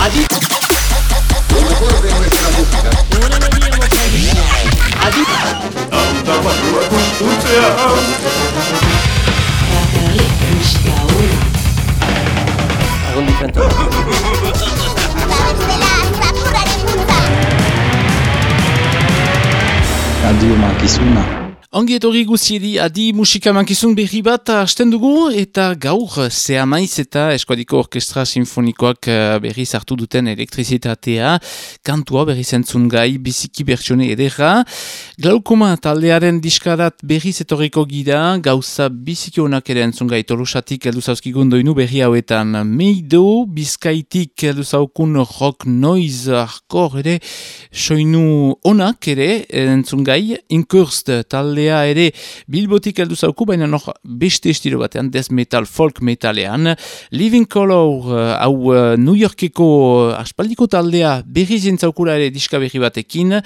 Adi. Adi. Antapatuak ustutzea. Ongi etorri guziedi adi musika mankizun berri bat hasten dugu eta gaur zea maiz eta eskuadiko orkestra sinfonikoak eh, berri zartu duten elektrizitatea kantua berri zentzun gai biziki bertsione edera. Glaukoma taldearen diskarat berri zetorriko gira gauza biziki honak ere entzun gai tolosatik eldu zauzkigun doinu berri hauetan. Meido bizkaitik eldu zaukun rock noise arkor ere soinu honak ere entzun gai inkurst talde taldea ere bilbotik heldu zauku, baina noch beste estilo batean, death metal, folk metalean. Living Color, uh, hau uh, New Yorkeko uh, aspaldiko taldea berri zentzaukura ere diska berri batekin.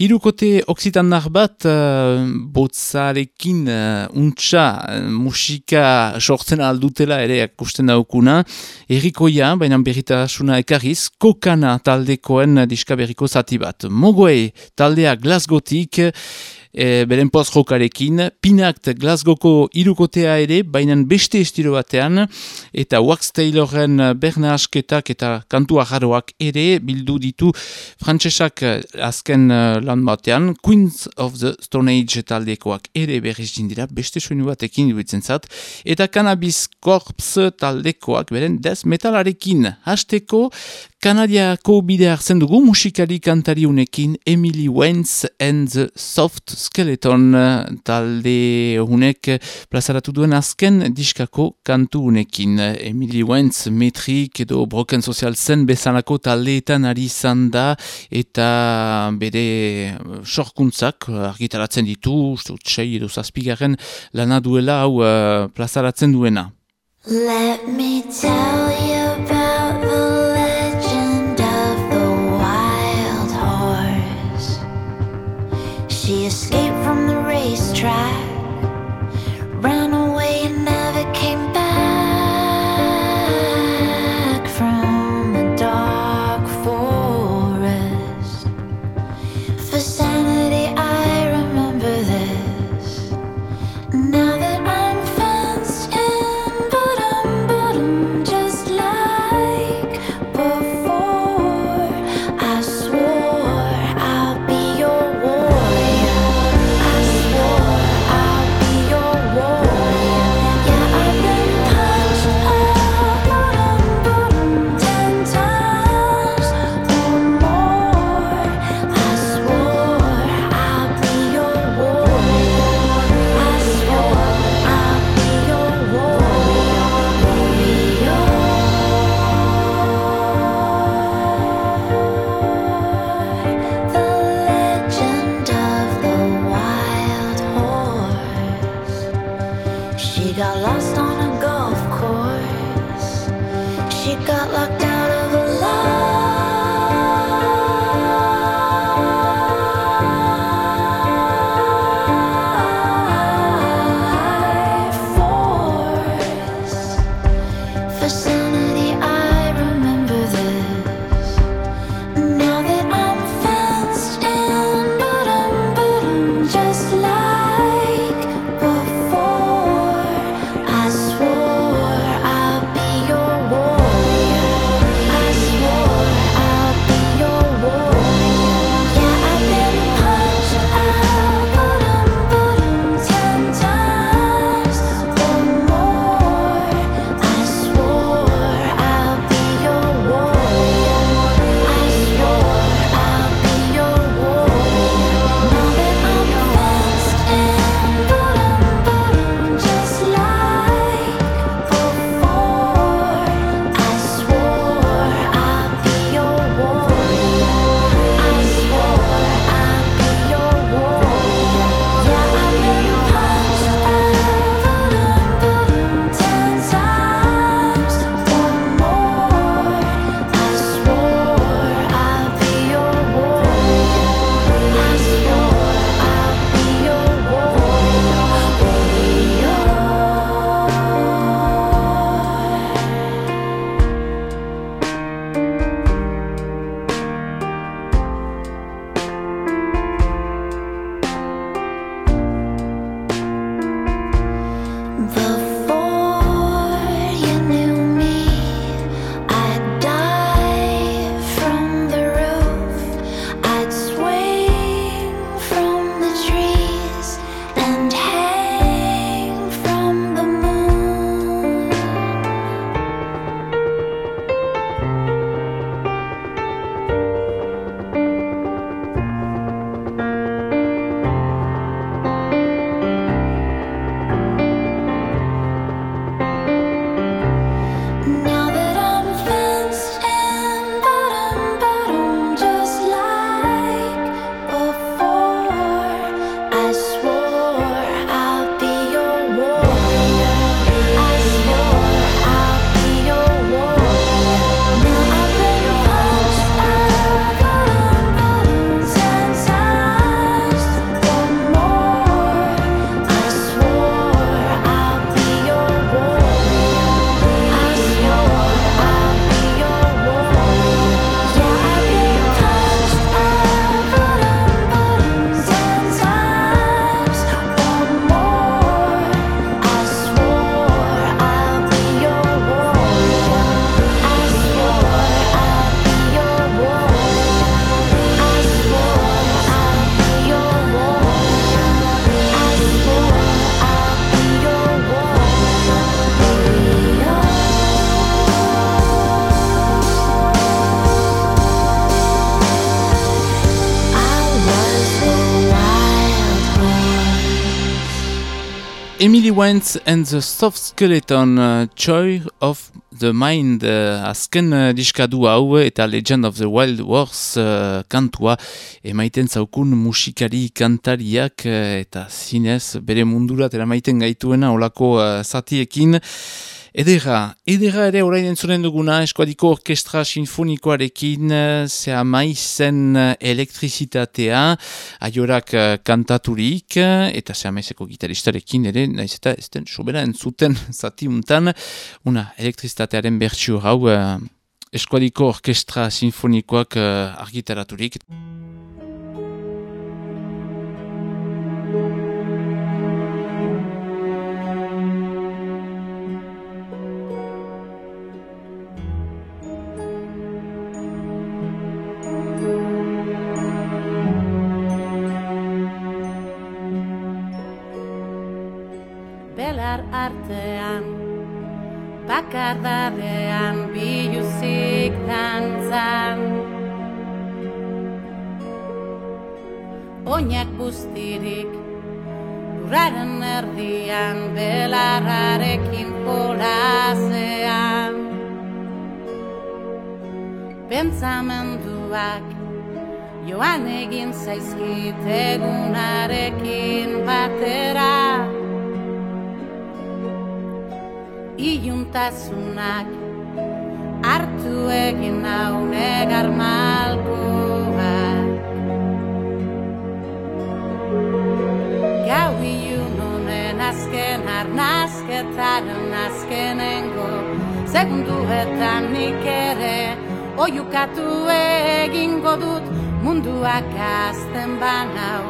Hirukote oksitanar bat, uh, botzarekin uh, untxa musika sortzen aldutela ere akusten daukuna. Erikoia, baina berritasuna ekarriz, kokana taldekoen diska berriko zati bat. Mogoe taldea Glasgotik, e, beren post-jokarekin, Pinakt Glasgowko irukotea ere, baina beste estilo batean, eta Wax Tayloren berna asketak eta kantua jaroak ere bildu ditu frantsesak azken uh, lan batean, Queens of the Stone Age taldekoak ere berriz dira, beste soinu batekin duitzen zat, eta Cannabis Corps taldekoak beren des metalarekin. Hasteko, Kanadiako bide hartzen dugu musikali kantari unekin Emily Wentz and the Soft Skeleton talde unek plazaratu duen azken diskako kantu unekin. Emily Wentz metrik edo broken social zen bezanako taldeetan ari izan da eta bere sorkuntzak argitaratzen ditu, uste edo zazpigaren lana duela hau plazaratzen duena. Let me tell you Emily Wentz and the Soft Skeleton uh, Joy of the Mind. Uh, azken uh, diskadu hau eta Legend of the Wild Wars uh, kantua emaiten zaukun musikari kantariak uh, eta zinez bere mundura tera maiten gaituena olako uh, zatiekin Edera, edera ere orain entzunen duguna, eskuadiko orkestra sinfonikoarekin, zea maizen elektrizitatea, aiorak eh, kantaturik, eta zea maizeko gitaristarekin ere, naiz eta ez den sobera entzuten zati untan, una elektrizitatearen bertsio hau, eh, eskuadiko orkestra sinfonikoak eh, argitaraturik. Artean. Bakardadean biluzik dantzan. Oinak guztirik Urraren erdian belarrarekin polazean Pentsamenduak joan egin zaizkit egunarekin batera iuntasunak hartu egin naune garmalkoak Gau iun honen azken arnazketaren azkenengo segunduetan nik ere oiukatu egingo dut munduak azten banau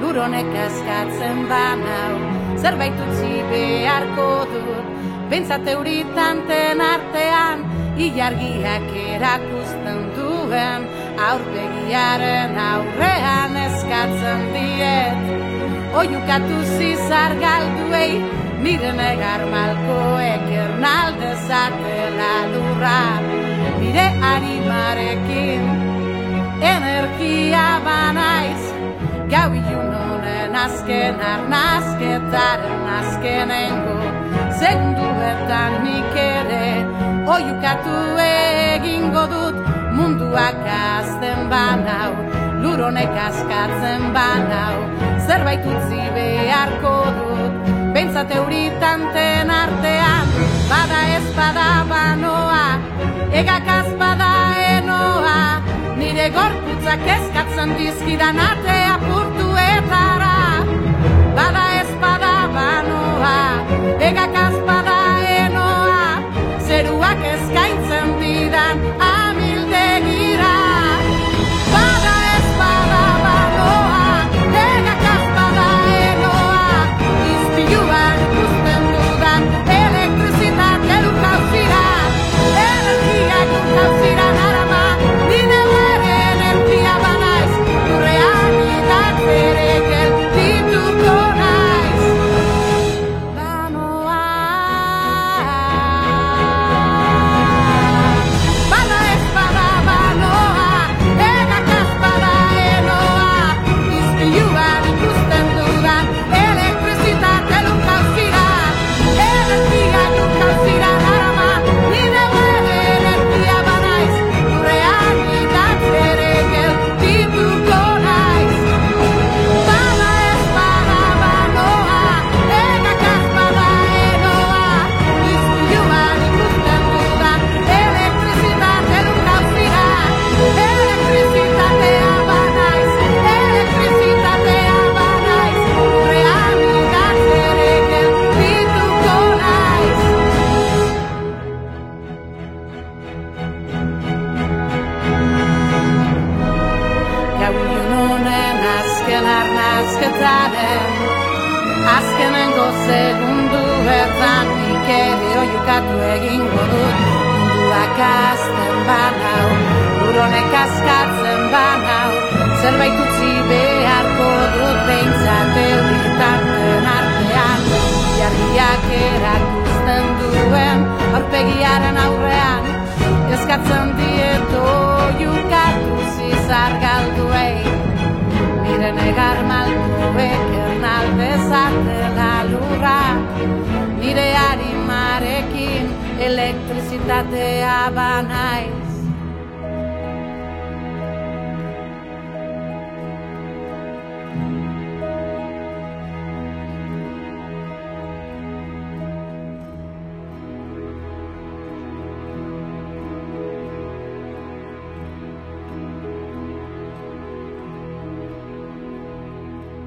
luronek askatzen banau zerbait utzi beharko dut Bentsate uritanten artean, ilargiak erakusten duen, aurpegiaren aurrean eskatzen diet. Oiukatu zizar galduei, nire negar malkoek ernalde zatela lurra, nire animarekin, energia banaiz, gau honen azken arnazketaren azkenengo, segunduetan nik ere oiukatu egingo dut munduak azten banau luronek askatzen banau zerbait utzi beharko dut Bentsat euritanten artean bada ez bada banoa egak bada enoa nire gorputzak eskatzen dizkidan atea ez bada banoa Ega kaspada enoa, zeruak eskaintzen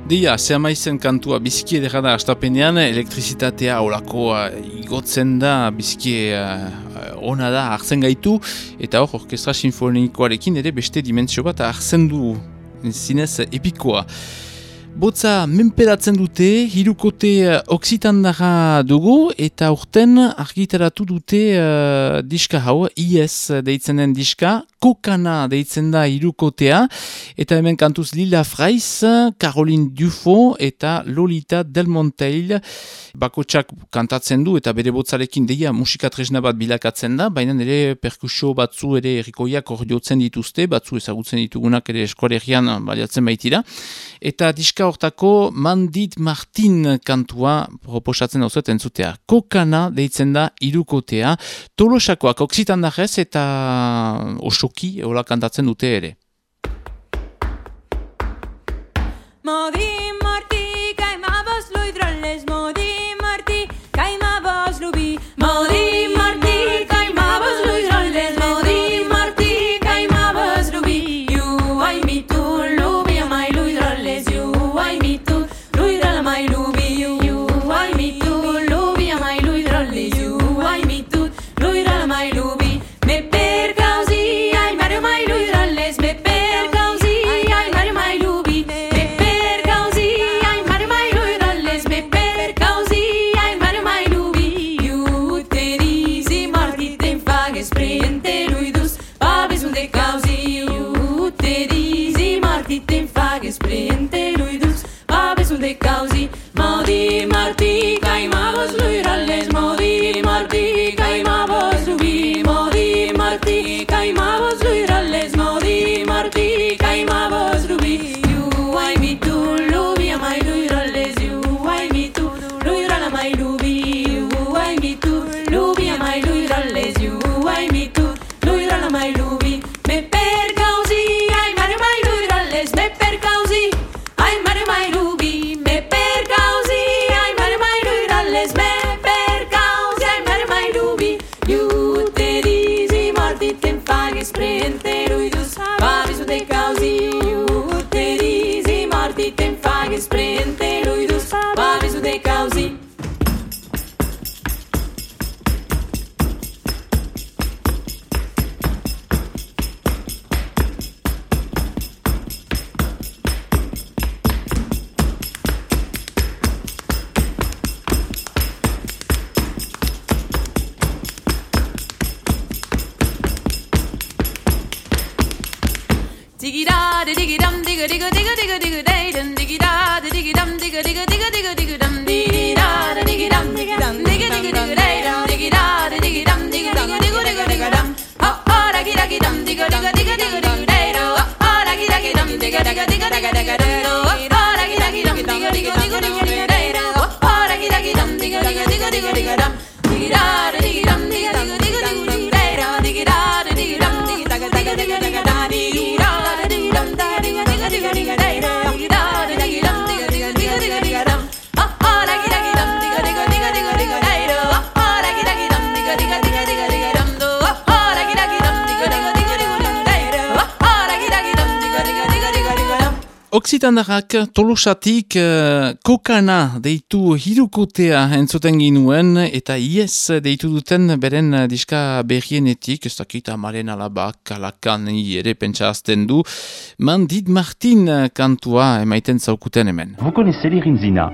Dia, zehamaizen kantua bizkie derrada astapenean, elektrizitatea olako uh, igotzen da bizkie uh, ona da hartzen gaitu, eta hor orkestra sinfonikoarekin ere beste dimentsio bat hartzen du zinez epikoa. Botza menperatzen dute, hirukote eh, oksitandara dugu, eta urten argitaratu dute uh, diska hau, IS deitzen den diska, kokana deitzen da hirukotea, eta hemen kantuz Lila Fraiz, Caroline Dufo eta Lolita Delmonteil, bakotsak kantatzen du, eta bere botzarekin deia musikatresna bat bilakatzen da, baina ere perkusio batzu ere errikoiak ordiotzen dituzte, batzu ezagutzen ditugunak ere eskolegian baliatzen baitira, eta diska hortako Mandit Martin kantua proposatzen dauzet entzutea. Kokana deitzen da irukotea, tolosakoak oksitandarrez eta osoki hola kantatzen dute ere. Madi Nafarrak tolosatik uh, kokana deitu hirukotea entzuten ginuen eta ies deitu duten beren diska berrienetik, ez dakit amaren alabak, kalakan ere pentsazten du, mandit Martin kantua emaiten zaukuten hemen. Vous connaissez les Rinzina?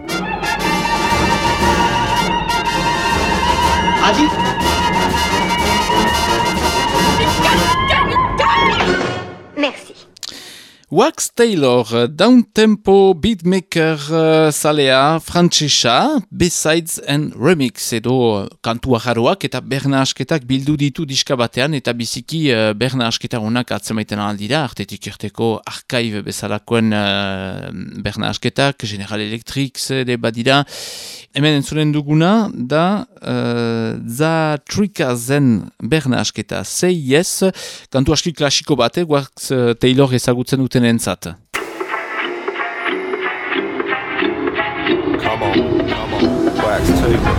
Wax Taylor, downtempo beatmaker uh, zalea frantsesa, Besides and Remix, edo kantua jaroak eta berna asketak bildu ditu diska batean, eta biziki uh, berna asketa honak atzemaiten aldira, artetik irteko archive bezalakoen uh, berna asketak, General Electric ere badira. Hemen entzuren duguna, da uh, za trika zen berna asketa, say yes, kantu aski klasiko bate, Wax Taylor ezagutzen duten entzat. Come on, come on. Wax Taylor.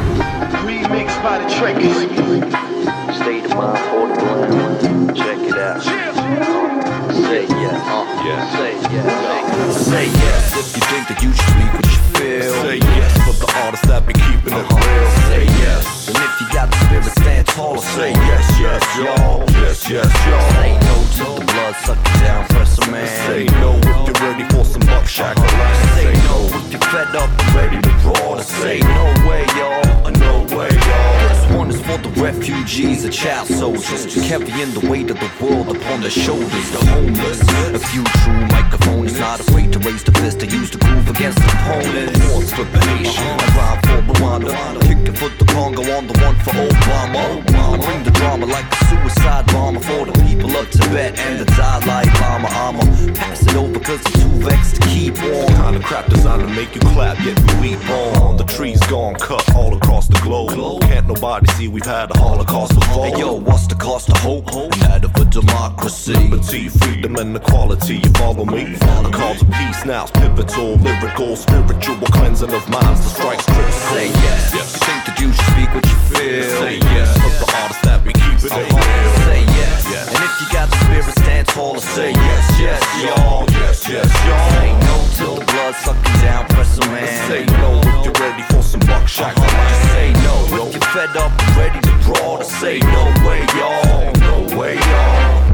Remixed by the Trekkers. State of mind for the blind. Check it out. Say yes. Uh, Yeah. Say yes. Say yes if you think that you should speak what you feel. Say yes for the artists that be keeping it uh-huh. real. Say yes. And if you got the spirit, stand tall. Say yes, yes, y'all. Yes, yes, y'all. Say no to the blood sucking down, press a man. Say no if you're ready for some buckshot Say no if you're fed up and ready to brawl. Say no way, y'all. No way, One is for the refugees, the child soldiers, carrying the weight of the world upon their shoulders. The homeless, a few true microphones, not afraid to raise the fist to use the groove against the opponent. Once for the nation. I rhyme for Rwanda, kick it for the Congo, on the one for Obama. I bring the drama like a suicide bomber for the people of Tibet and the Dalai Lama. I'ma pass it over cause I'm too vexed to keep on. Kind of crap designed to make you clap, yet we weep on. The trees gone cut all across the globe. Can't nobody see we've had a holocaust before. Hey yo, what's the cost of hope? And that of a democracy. Liberty, freedom, and equality. You follow me? The call to peace now's pivotal, lyrical, spiritual cleansing of minds. The strikes critical. Say yes. Yes. You think that you should speak what you feel. Say yes for the artists that be keeping it real. Say yes. Yes. And if you got the spirit, stand tall and say yes, yes, y'all. Yes, yes, y'all. Say no till the blood sucking down, press a man. Say no if you're ready for some buckshot. Uh-huh. Just say no if you're fed up ready to brawl. To say no way, y'all. No way, y'all.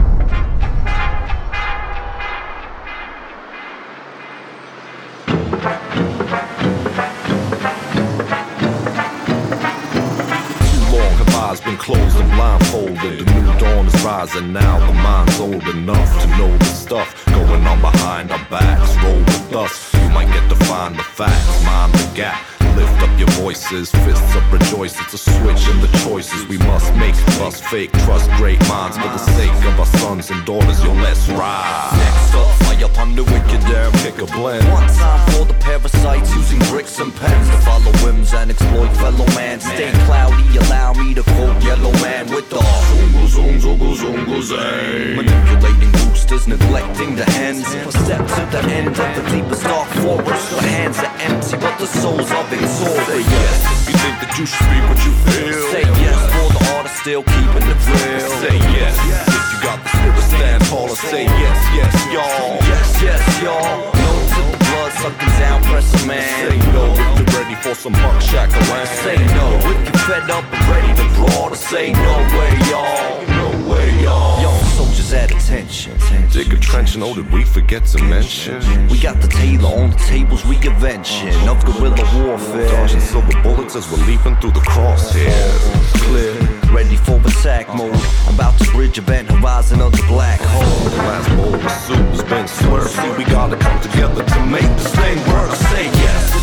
Too long have eyes been closed and blindfolded. The new dawn is rising now. The mind's old enough to know the stuff going on behind our backs. Roll with us, you might get to find the facts. Mind the gap. Lift up your voices, fists up, rejoice. It's a switch in the choices we must make. Bust fake, trust great minds for the sake of our sons and daughters. Yo, let's ride. Next up, fire upon the wicked damn. Pick a blend. One time for the parasites using bricks and pens to follow whims and exploit fellow man. Stay cloudy, allow me to quote Yellow Man with the Zungu, zung, zungu, zungu, zay. manipulating boosters, neglecting the hens. A step to the end of the deepest dark forest. The hands are empty, but the souls are victorious. Say yes if you think that you should speak what you feel. Say yes for the artist still keeping it real. Say yes if you got the spirit, stand tall and say yes, yes, y'all. yes, yes, y'all. No to the blood sucking down, press a man. Say no if you're ready for some buckshot land. Say no if you're fed up and ready to brawl. To say no way, y'all. no way, y'all. Yo, soldiers at attention. Dig a trench and oh, did we forget to mention? We got the tailor on the tables, reinvention of guerrilla warfare. Dodging silver bullets as we're leaping through the crosshairs. Clear, ready for attack mode. About to bridge event horizon of the black hole. The last bowl of soup has been slurred. See, we gotta come together to make this thing work. Say yes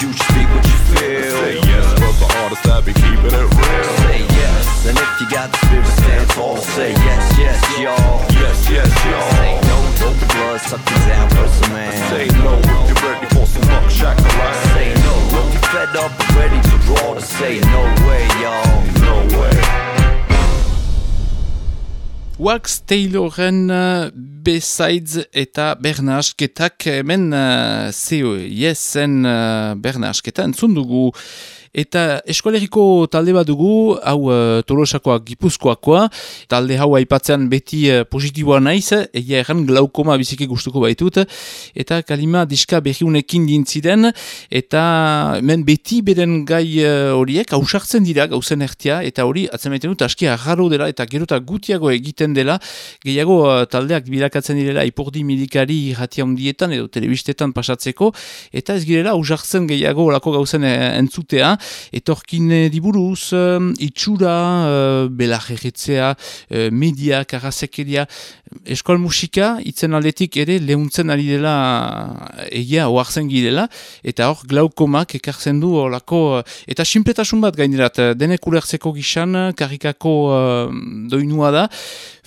you think that you should speak what you feel. Say yes for the artist that be keeping it real. Say yes, and if you got the spirit, stand tall. Say yes, yes, y'all. Yes, yes, y'all. Say no to the blood sucking down, press a man. Say no if you're ready for some buckshot land. Say no if you fed up and ready to draw. To say no way, y'all. No way. Wax Tayloren uh, Besides eta Berna Asketak hemen uh, zeo yesen uh, Berna Asketa entzun dugu. Eta eskoleriko talde bat dugu, hau uh, tolosakoa gipuzkoakoa, talde hau aipatzean beti uh, positiboa naiz, egia erran glaukoma biziki gustuko baitut, eta kalima diska berriunekin dintziden, eta men beti beren gai uh, horiek hausartzen dira gauzen ertia, eta hori atzemaiten dut aski agarro dela, eta gero eta gutiago egiten dela, gehiago uh, taldeak bilakatzen direla ipordi medikari irratia hundietan edo telebistetan pasatzeko, eta ez girela hausartzen gehiago olako gauzen entzutea, etorkin eh, diburuz, uh, itxura, uh, belarregetzea, uh, media, karazekeria, eskol musika, itzen aldetik ere lehuntzen ari dela egia oartzen girela, eta hor glaukomak ekartzen du olako, eta sinpletasun bat gainerat, denek ulertzeko gizan, karikako uh, doinua da,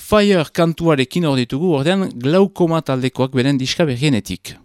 Fire kantuarekin hor ditugu, ordean glaukoma taldekoak beren diska berrienetik.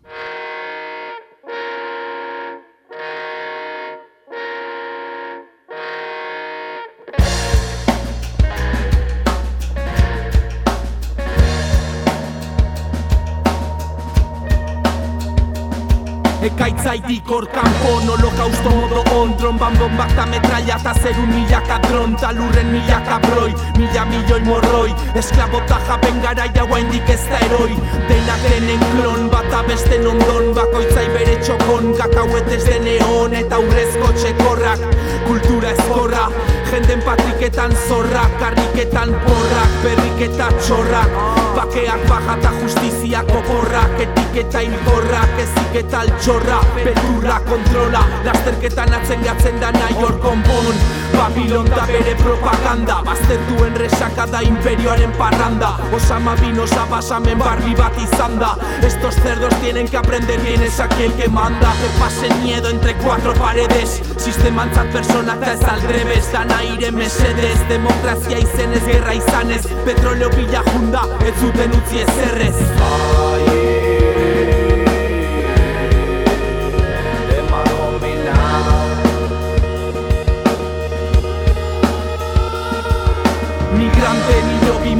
Ekaitzaitik hor kanpon holokausto modo on Tromban bombak ta metralla ta zerun milaka dron Ta lurren milaka broi, mila milioi morroi. Esklabota japen gara jaua indik ez da eroi. Denak denen klon, bata beste ondon. Bakoitzai bere txokon, kakauet ez deneon Eta urrezko txekorrak, kultura ezkorra. Jenden patriketan zorrak, karriketan porrak Berriketa txorrak, bakeak bajata justiziak oborrak Etiketa inborrak, ezik eta altxorra Beldurra kontrola, lasterketan atzen gatzen da nahi hor konpon Babilon da bere propaganda, bazter duen resaka da imperioaren parranda. Osama bin osa basamen barbi bat izan da. Estos cerdos tienen que aprender bien es aquel que manda. Que pasen miedo entre cuatro paredes. Sistemantzat personak da ez aldrebes Dana aire mesedez, demokrazia izenez, gerra izanez Petroleo bila junda, ez zuten utzi ezerrez Migrante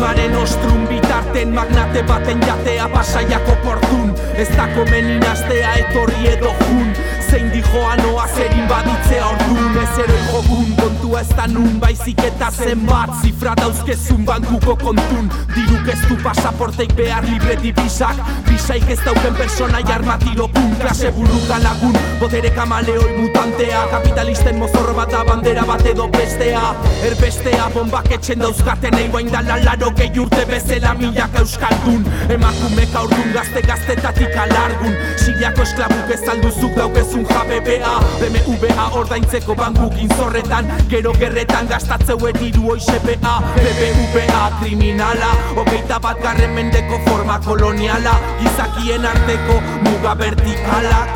nilo bimaren ostrum bitarten Magnate baten jatea pasaiako portun. Ez da komen inaztea etorri edo jun Zein dijoa noa zerin baditzea ordun Ez eroi jokun kontua ez da nun Baizik eta zenbat zifra dauzkezun bankuko kontun. Diruk ez du pasaporteik behar libre dibisak. Bisaik ez dauken persona jarmatilo pun Klase buruka lagun, botere kamaleoi mutantea Kapitalisten mozorro bat da bandera bat edo bestea. Erbestea bombak etxen dauzkaten Eibain da lalaro gehi urte bezala milaka euskaldun. Emakumek aurdun gazte gaztetatik alargun. Siriako esklabuk ez alduzuk daukezun jabe bea BMWA ordaintzeko bankukin zorretan. Gero gerretan gastatzeuen iru OISPA BBVA kriminala. Hogeita bat garren mendeko forma koloniala. Gizakien arteko muga Vertikalak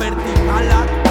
Vertikalak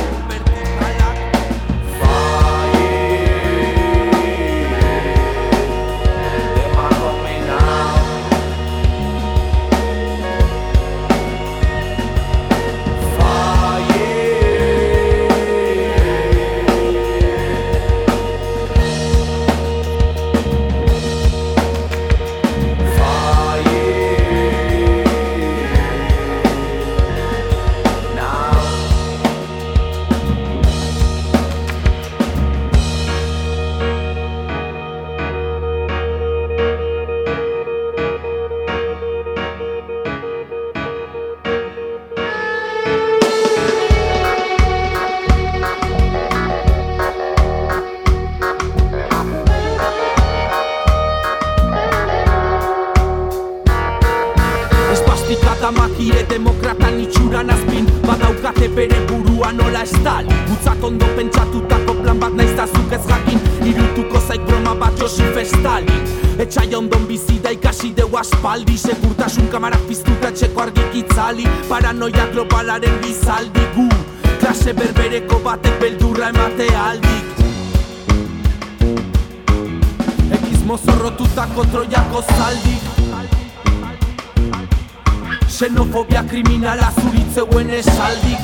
zuritzeuen esaldik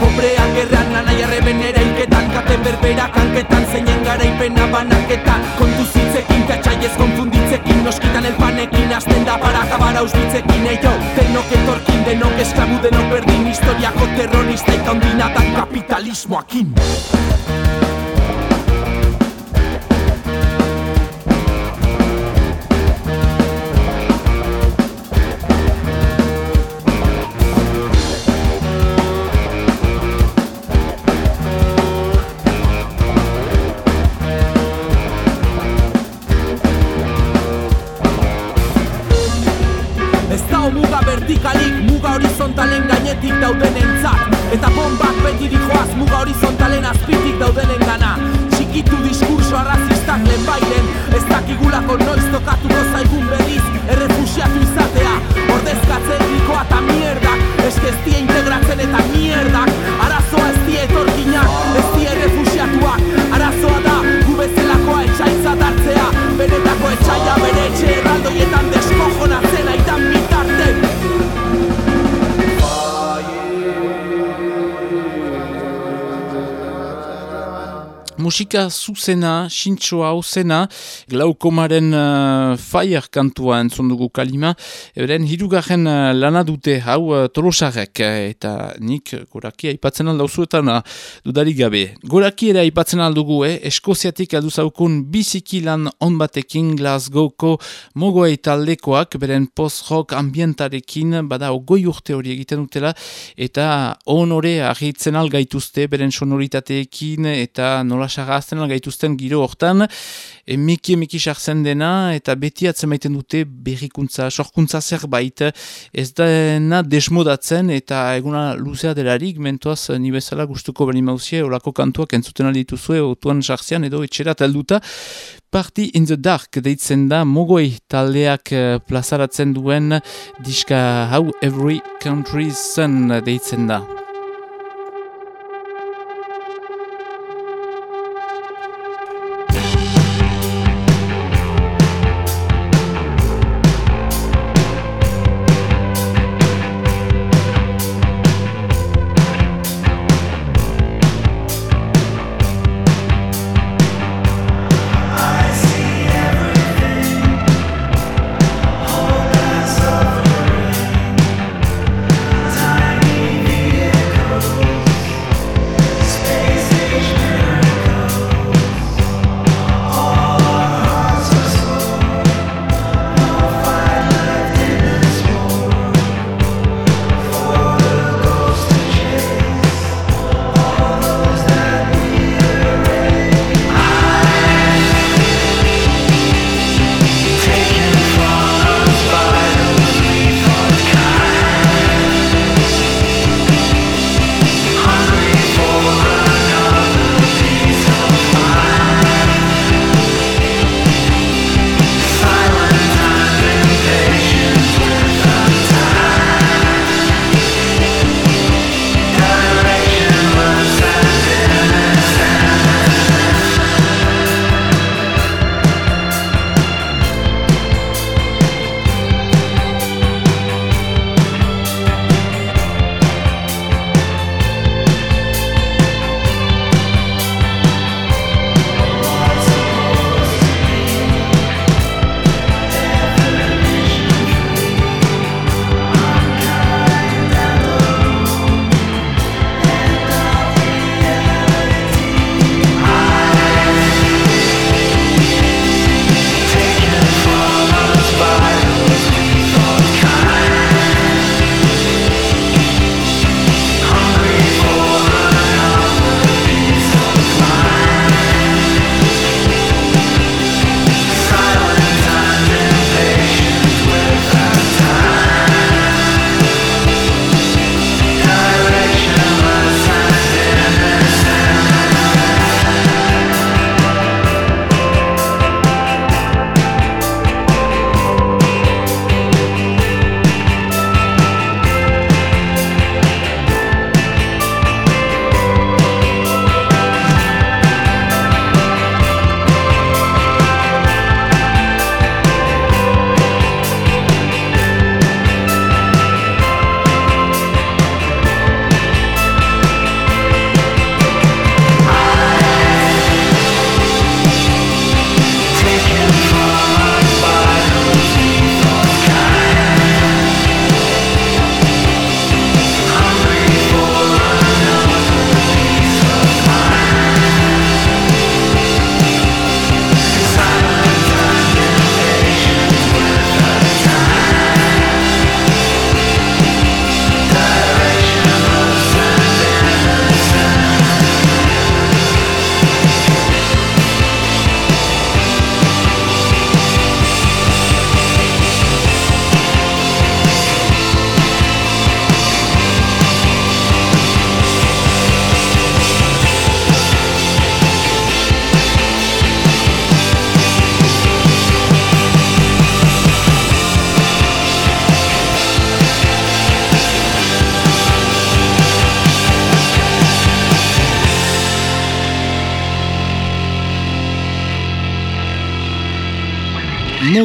Pobreak gerran anai arrebenera hilketan Kate berbera kanketan zeinen garaipena banaketan Kontu zitzekin katxaiez konfunditzekin Noskitan elpanekin azten da para acabar auspitzekin Eio, denok etorkin, denok esklabu, denok berdin Historiako terrorista ikaundina da kapitalismoakin musika zuzena, sintxoa hauzena, glaukomaren uh, fire kantua entzun dugu kalima, euren hirugarren uh, lana dute hau uh, tolosarek, eta nik goraki aipatzen aldauzuetan uh, dudarik gabe. Goraki ere aipatzen aldugu, eh? eskoziatik aldu zaukun biziki lan on batekin Glasgowko mogoei taldekoak, beren post-rock ambientarekin, bada ogoi urte hori egiten dutela, eta honore ahitzen algaituzte, beren sonoritateekin, eta nola sarrazten gaituzten giro hortan, emeki emeki sartzen dena, eta beti atzemaiten dute berrikuntza, sorkuntza zerbait, ez dena desmodatzen, eta eguna luzea delarik, mentoaz ni bezala gustuko bali mauzie, olako kantuak entzuten aldituzue, otuan sartzean edo etxera talduta, Party in the Dark deitzen da mogoi taldeak eh, plazaratzen duen diska How Every Country's Sun deitzen da.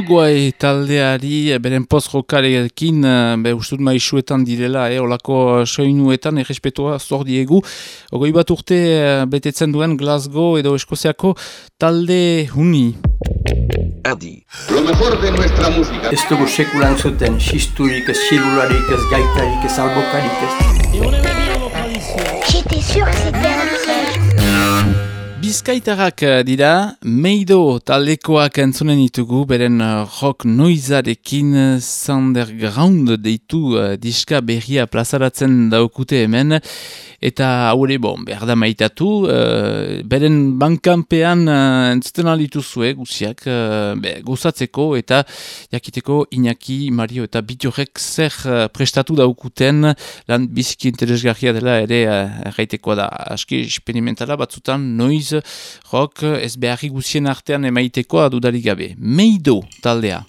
Mogoai taldeari eh, beren post-rokarekin eh, be ustut maixuetan direla, eh, olako soinuetan errespetua zor diegu. Ogoi bat urte eh, betetzen duen Glasgow edo Eskoziako talde huni. Adi. Lo mejor de nuestra música. Ez dugu sekulan zuten, xisturik, ez xilularik, ez gaitarik, ez albokarik, ez... J'étais sûr que c'était. Bizkaitarrak eh, dira, meido taldekoak entzunen ditugu, beren eh, rock noizarekin eh, Thunderground deitu uh, diska berria plazaratzen daukute hemen, eta haure bon, behar da maitatu, uh, beren bankanpean uh, entzuten alitu zue guziak, uh, be, gozatzeko eta jakiteko Iñaki, Mario eta Bitorek zer uh, prestatu daukuten, lan biziki interesgarria dela ere uh, erraitekoa da, aski experimentala batzutan noiz rock ez beharri guzien artean emaitekoa dudarik gabe. Meido taldea.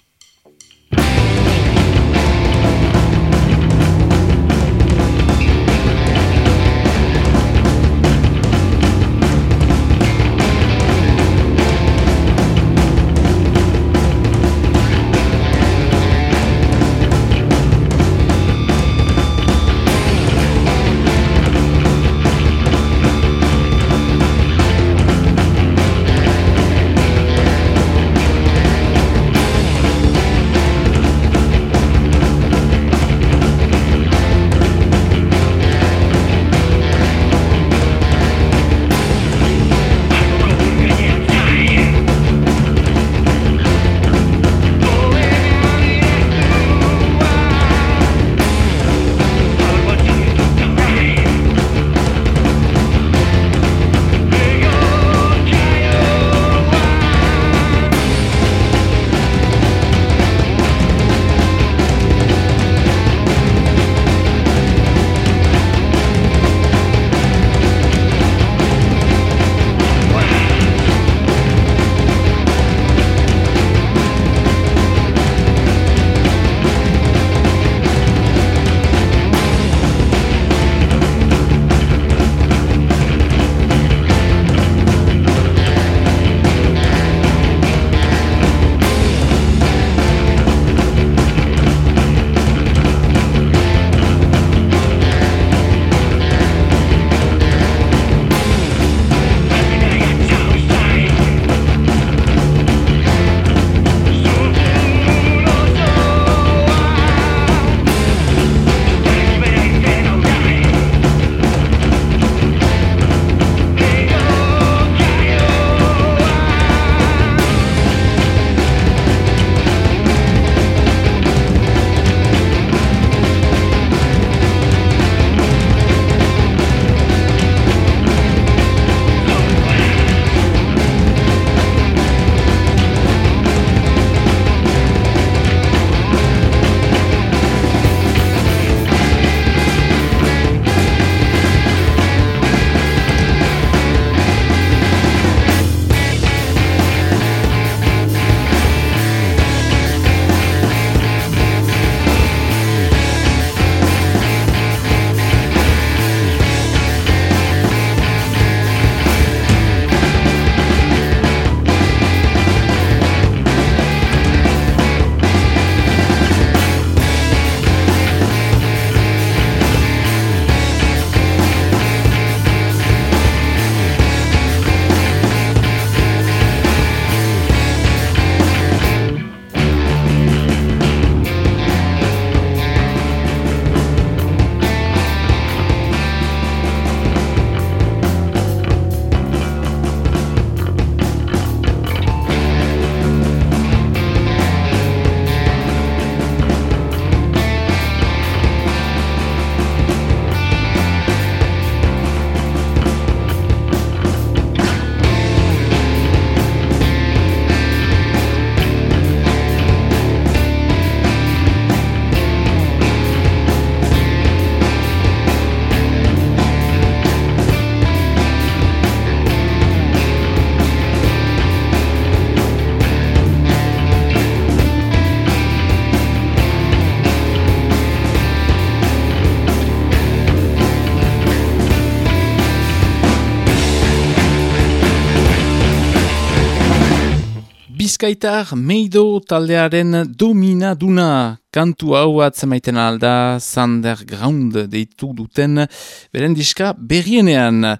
Bizkaitar Meido taldearen dominaduna kantu hau atzemaiten alda Thunderground deitu duten beren diska berrienean.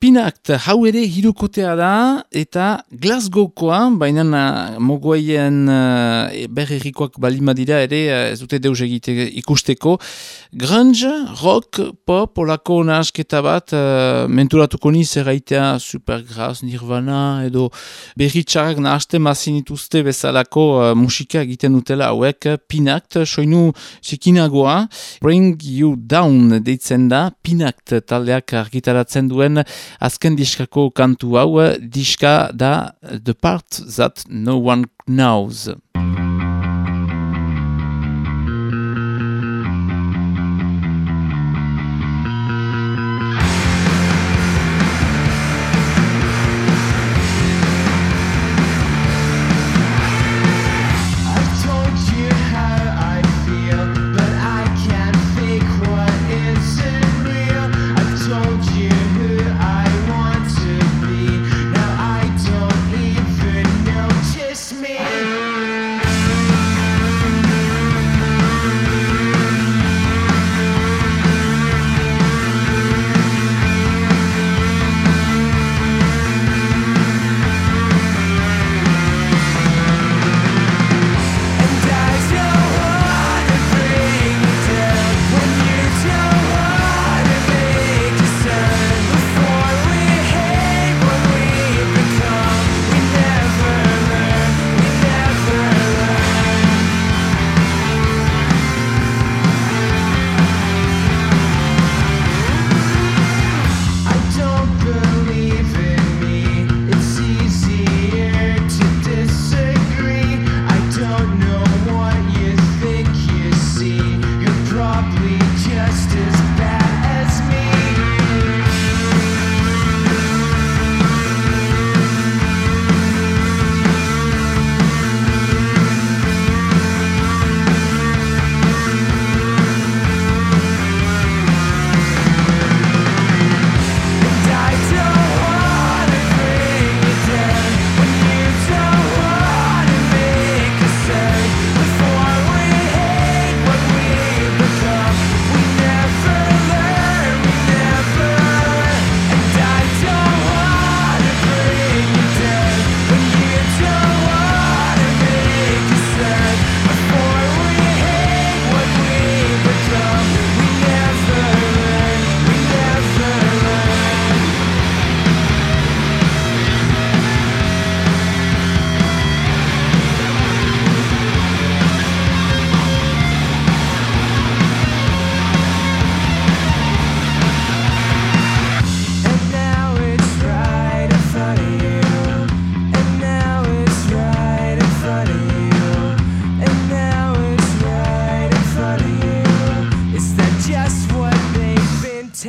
Pinakt hau ere hirukotea da eta Glasgowkoa, baina mogoien uh, berrerikoak balima dira ere ez dute deus egite ikusteko. Grunge, rock, pop, olako nahasketa bat, uh, menturatuko niz erraitea Supergrass, Nirvana edo berri txarrak nahaste mazin ituzte bezalako uh, musika egiten dutela hauek. Pinakt, soinu zikinagoa, Bring You Down deitzen da, Pinakt taldeak argitaratzen duen azken diskako kantu hau diska da The Part That No One Knows.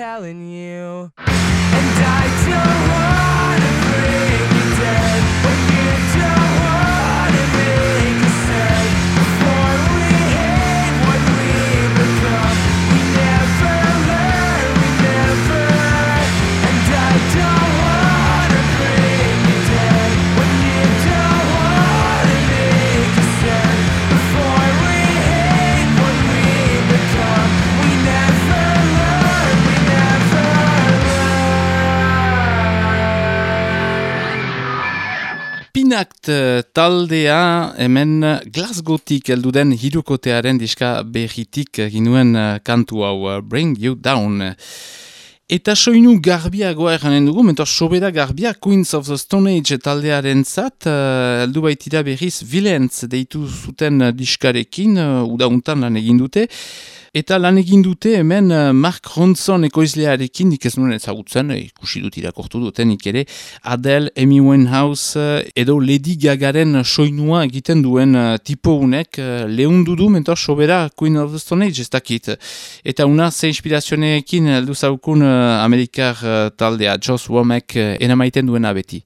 telling you. And I don't eh, taldea hemen Glasgowtik elduden hirukotearen diska berritik ginuen eh, kantu hau eh, Bring You Down. Eta soinu garbiagoa eranen dugu, mentor sobera garbia Queens of the Stone Age taldearen zat, uh, eldu baitira berriz Villains deitu zuten diskarekin, uh, udauntan lan egin dute. Eta lan egin dute hemen uh, Mark Ronson ekoizlearekin, nik ez nuen ezagutzen, eh, ikusi dut irakortu duten ikere, Adele, Amy Winehouse edo Lady Gagaren soinua egiten duen tipo unek, uh, lehun dudu mentor sobera Queen of the Stone Age ez dakit. Eta una ze inspirazioneekin heldu zaukun uh, Amerikar taldea, Joss Womack enamaiten duena beti.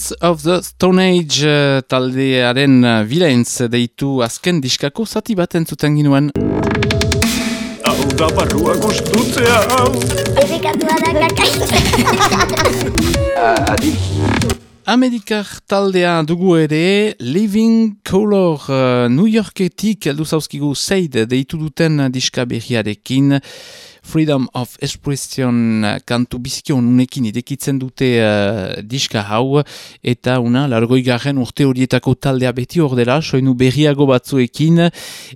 Queens of the Stone Age eh, taldearen eh, villains deitu azken diskako zati bat entzuten ginuen. Hau da barrua gustutzea hau Adi. Amerikar taldea dugu ere, Living Color uh, New Yorketik heldu zauzkigu zeid deitu duten diska berriarekin. Freedom of Expression uh, kantu bizikion unekin idekitzen dute uh, diska hau, eta una largoi garen urte horietako taldea beti hor dela, soinu berriago batzuekin,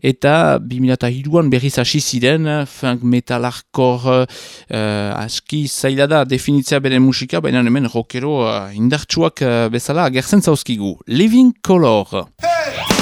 eta 2002an berriz hasi ziren, funk metal hardcore uh, aski zaila da definitzea bere musika, baina hemen rockero uh, indartsuak uh, bezala agertzen zauzkigu. Living Color. I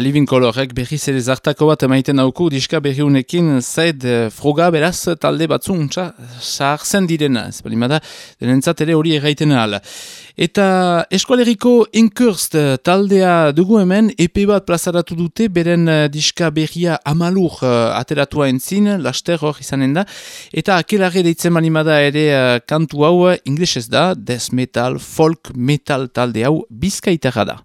Living Colorek berriz ere zartako bat emaiten dauku diska berriunekin zaid eh, froga beraz talde batzu untsa saharzen direna, ez balimada denentzat ere hori erraiten ahal. Eta eskualeriko Inkurst taldea dugu hemen EP bat plazaratu dute beren eh, diska berria amalur uh, ateratua entzin, laster hor izanen da. Eta akelare deitzen balimada ere uh, kantu hau inglesez da, death metal, folk metal talde hau bizkaitarra da.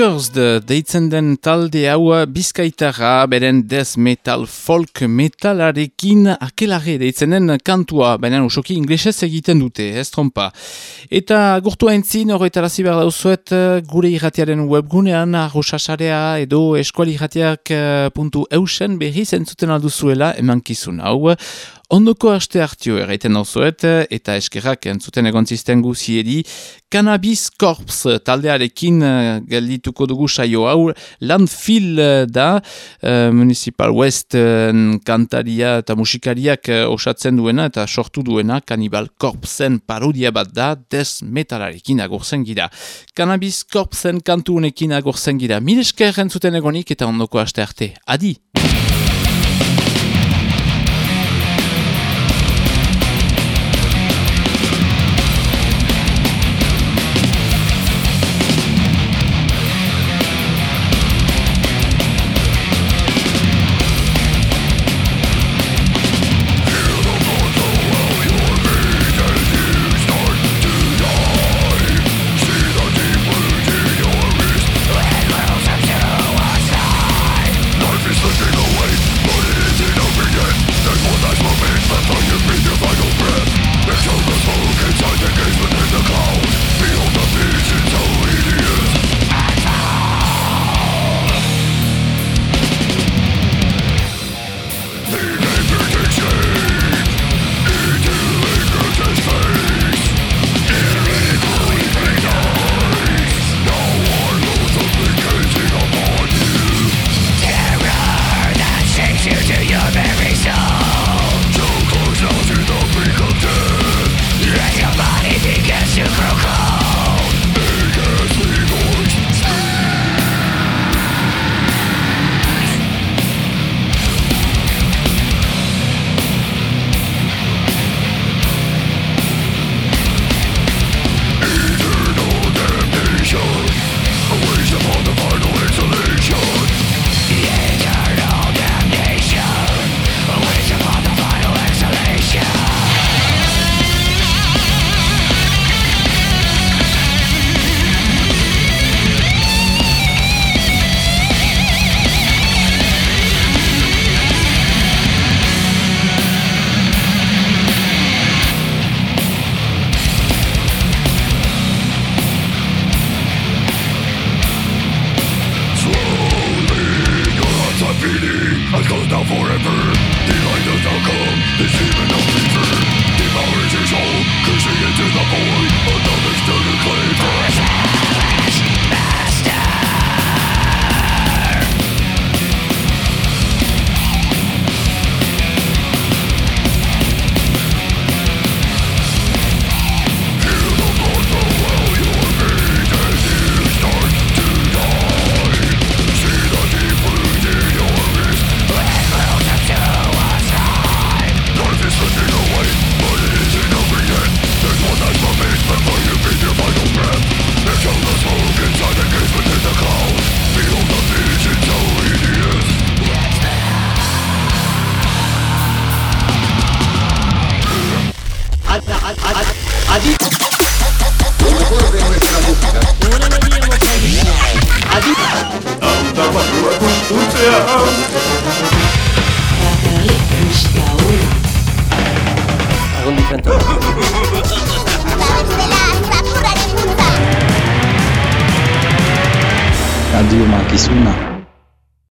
Uncursed deitzen den talde hau bizkaitara, beren death metal, folk metalarekin akelare deitzen den kantua, baina usoki inglesez egiten dute, ez trompa. Eta gurtu haintzin, horretarazi behar dauzuet, gure irratiaren webgunean, arrosasarea edo eskuali irratiak puntu eusen berri zentzuten alduzuela emankizun hau. Ondoko aste hartio erraiten dauzuet, eta eskerrak entzuten egon zisten guziedi, Cannabis Corps taldearekin uh, geldituko dugu saio hau, landfill uh, da, uh, Municipal West uh, kantaria eta musikariak uh, osatzen duena eta sortu duena, Cannibal Corpsen parodia bat da, des metalarekin agurzen gira. Cannabis Corpsen kantu unekin agurzen gira. Mil esker entzuten egonik eta ondoko aste arte. Adi!